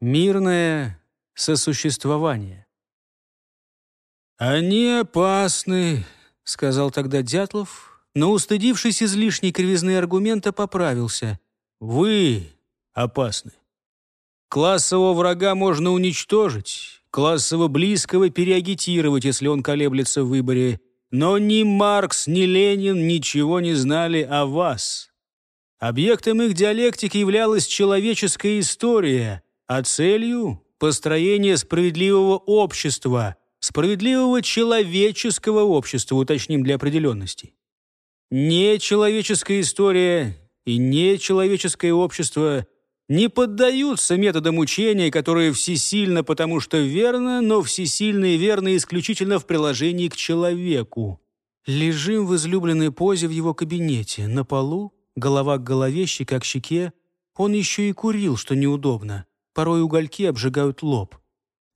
Мирное сосуществование. «Они опасны», — сказал тогда Дятлов, но, устыдившись излишней кривизны аргумента, поправился. «Вы опасны. Классового врага можно уничтожить, классово близкого переагитировать, если он колеблется в выборе, но ни Маркс, ни Ленин ничего не знали о вас. Объектом их диалектики являлась человеческая история, а целью – построение справедливого общества, справедливого человеческого общества, уточним для определенности. Нечеловеческая история и нечеловеческое общество не поддаются методам учения, которые всесильно, потому что верно, но всесильно и верно исключительно в приложении к человеку. Лежим в излюбленной позе в его кабинете, на полу, голова к голове, щека к щеке. Он еще и курил, что неудобно. Порой угольки обжигают лоб.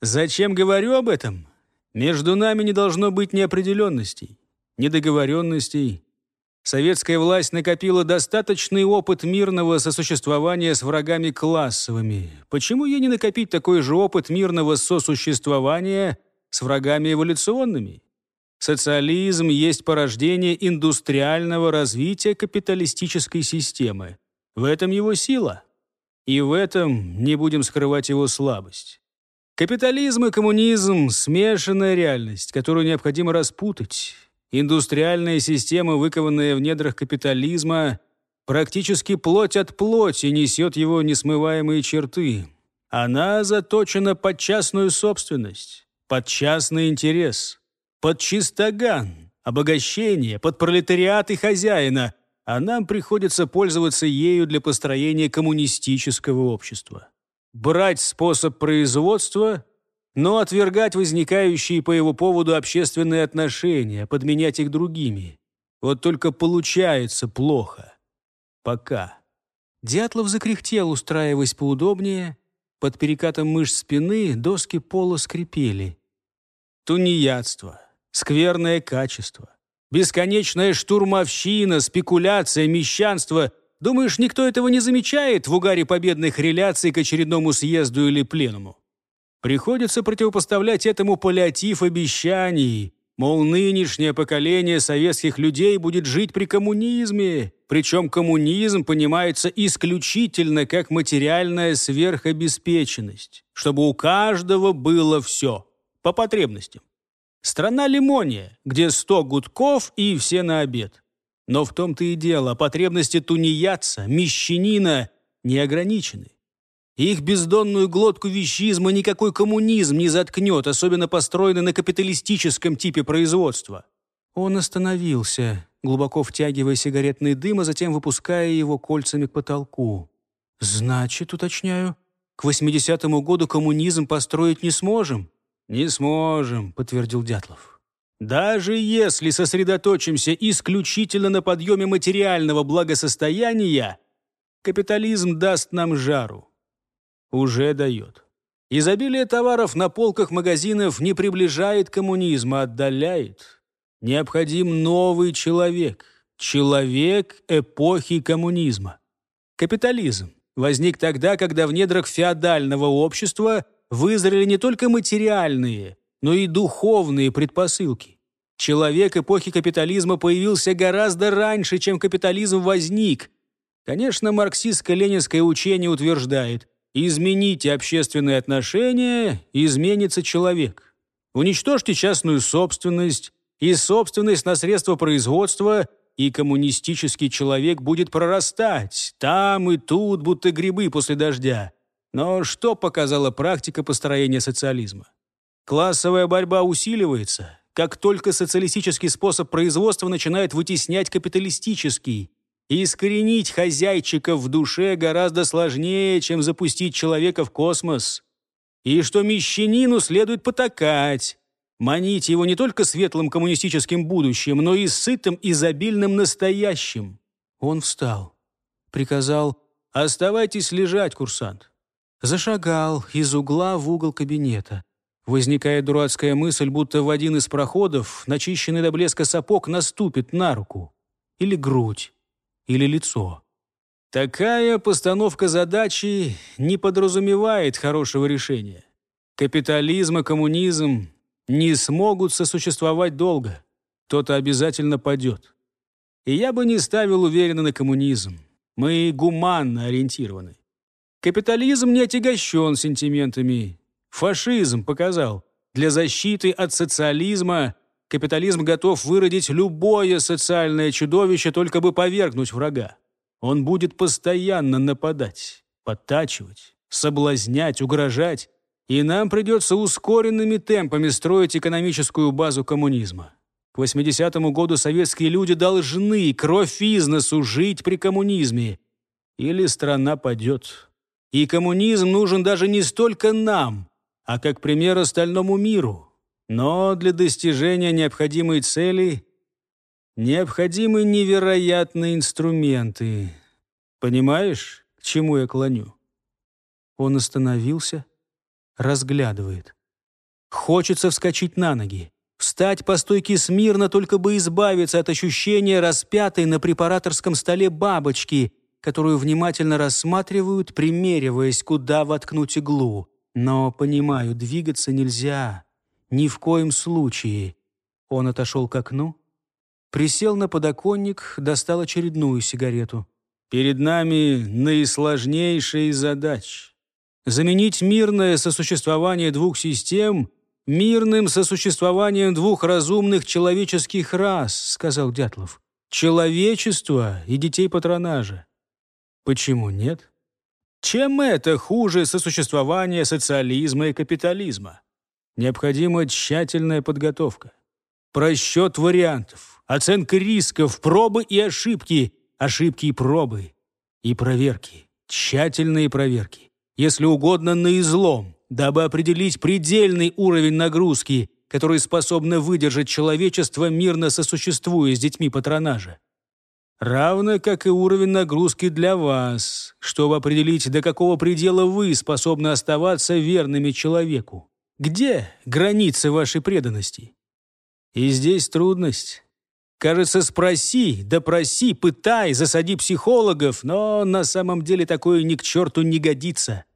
Зачем говорю об этом? Между нами не должно быть неопределенностей, недоговоренностей, Советская власть накопила достаточный опыт мирного сосуществования с врагами классовыми. Почему ей не накопить такой же опыт мирного сосуществования с врагами эволюционными? Социализм есть порождение индустриального развития капиталистической системы. В этом его сила. И в этом не будем скрывать его слабость. Капитализм и коммунизм – смешанная реальность, которую необходимо распутать. Индустриальная система, выкованная в недрах капитализма, практически плоть от плоти несет его несмываемые черты. Она заточена под частную собственность, под частный интерес, под чистоган, обогащение, под пролетариат и хозяина, а нам приходится пользоваться ею для построения коммунистического общества. Брать способ производства но отвергать возникающие по его поводу общественные отношения, подменять их другими. Вот только получается плохо. Пока. Дятлов закряхтел, устраиваясь поудобнее. Под перекатом мышц спины доски пола скрипели. Тунеядство, скверное качество, бесконечная штурмовщина, спекуляция, мещанство. Думаешь, никто этого не замечает в угаре победных реляций к очередному съезду или пленуму? Приходится противопоставлять этому паллиатив обещаний, мол, нынешнее поколение советских людей будет жить при коммунизме, причем коммунизм понимается исключительно как материальная сверхобеспеченность, чтобы у каждого было все, по потребностям. Страна лимония, где сто гудков и все на обед. Но в том-то и дело, потребности тунеядца, мещанина не ограничены. Их бездонную глотку вещизма никакой коммунизм не заткнет, особенно построенный на капиталистическом типе производства. Он остановился, глубоко втягивая сигаретный дым, а затем выпуская его кольцами к потолку. «Значит, уточняю, к 80-му году коммунизм построить не сможем?» «Не сможем», — подтвердил Дятлов. «Даже если сосредоточимся исключительно на подъеме материального благосостояния, капитализм даст нам жару уже дает. Изобилие товаров на полках магазинов не приближает коммунизм, а отдаляет. Необходим новый человек. Человек эпохи коммунизма. Капитализм возник тогда, когда в недрах феодального общества вызрели не только материальные, но и духовные предпосылки. Человек эпохи капитализма появился гораздо раньше, чем капитализм возник. Конечно, марксистско-ленинское учение утверждает, Измените общественные отношения, изменится человек. Уничтожьте частную собственность и собственность на средства производства, и коммунистический человек будет прорастать там и тут, будто грибы после дождя. Но что показала практика построения социализма? Классовая борьба усиливается, как только социалистический способ производства начинает вытеснять капиталистический. Искоренить хозяйчика в душе гораздо сложнее, чем запустить человека в космос. И что мещанину следует потакать, манить его не только светлым коммунистическим будущим, но и сытым, изобильным настоящим. Он встал, приказал «Оставайтесь лежать, курсант». Зашагал из угла в угол кабинета. Возникает дурацкая мысль, будто в один из проходов начищенный до блеска сапог наступит на руку или грудь или лицо. Такая постановка задачи не подразумевает хорошего решения. Капитализм и коммунизм не смогут сосуществовать долго. Кто-то обязательно падет. И я бы не ставил уверенно на коммунизм. Мы гуманно ориентированы. Капитализм не отягощен сентиментами. Фашизм показал, для защиты от социализма капитализм готов выродить любое социальное чудовище, только бы повергнуть врага. Он будет постоянно нападать, подтачивать, соблазнять, угрожать, и нам придется ускоренными темпами строить экономическую базу коммунизма. К 80-му году советские люди должны кровь из носу жить при коммунизме. Или страна падет. И коммунизм нужен даже не столько нам, а как пример остальному миру. Но для достижения необходимой цели необходимы невероятные инструменты. Понимаешь, к чему я клоню? Он остановился, разглядывает. Хочется вскочить на ноги. Встать по стойке смирно, только бы избавиться от ощущения распятой на препараторском столе бабочки, которую внимательно рассматривают, примериваясь, куда воткнуть иглу. Но, понимаю, двигаться нельзя. Ни в коем случае. Он отошел к окну, присел на подоконник, достал очередную сигарету. Перед нами наисложнейшая из задач. Заменить мирное сосуществование двух систем мирным сосуществованием двух разумных человеческих рас, сказал Дятлов. Человечество и детей патронажа. Почему нет? Чем это хуже сосуществования социализма и капитализма? Необходима тщательная подготовка. Просчет вариантов, оценка рисков, пробы и ошибки, ошибки и пробы, и проверки, тщательные проверки, если угодно на излом, дабы определить предельный уровень нагрузки, который способно выдержать человечество, мирно сосуществуя с детьми патронажа. Равно как и уровень нагрузки для вас, чтобы определить, до какого предела вы способны оставаться верными человеку. Где границы вашей преданности? И здесь трудность. Кажется, спроси, допроси, пытай, засади психологов, но на самом деле такое ни к черту не годится.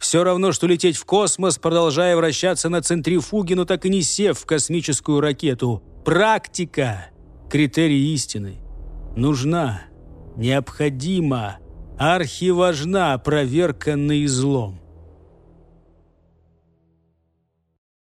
Все равно, что лететь в космос, продолжая вращаться на центрифуге, но так и не сев в космическую ракету. Практика – критерий истины. Нужна, необходима, архиважна проверка на излом.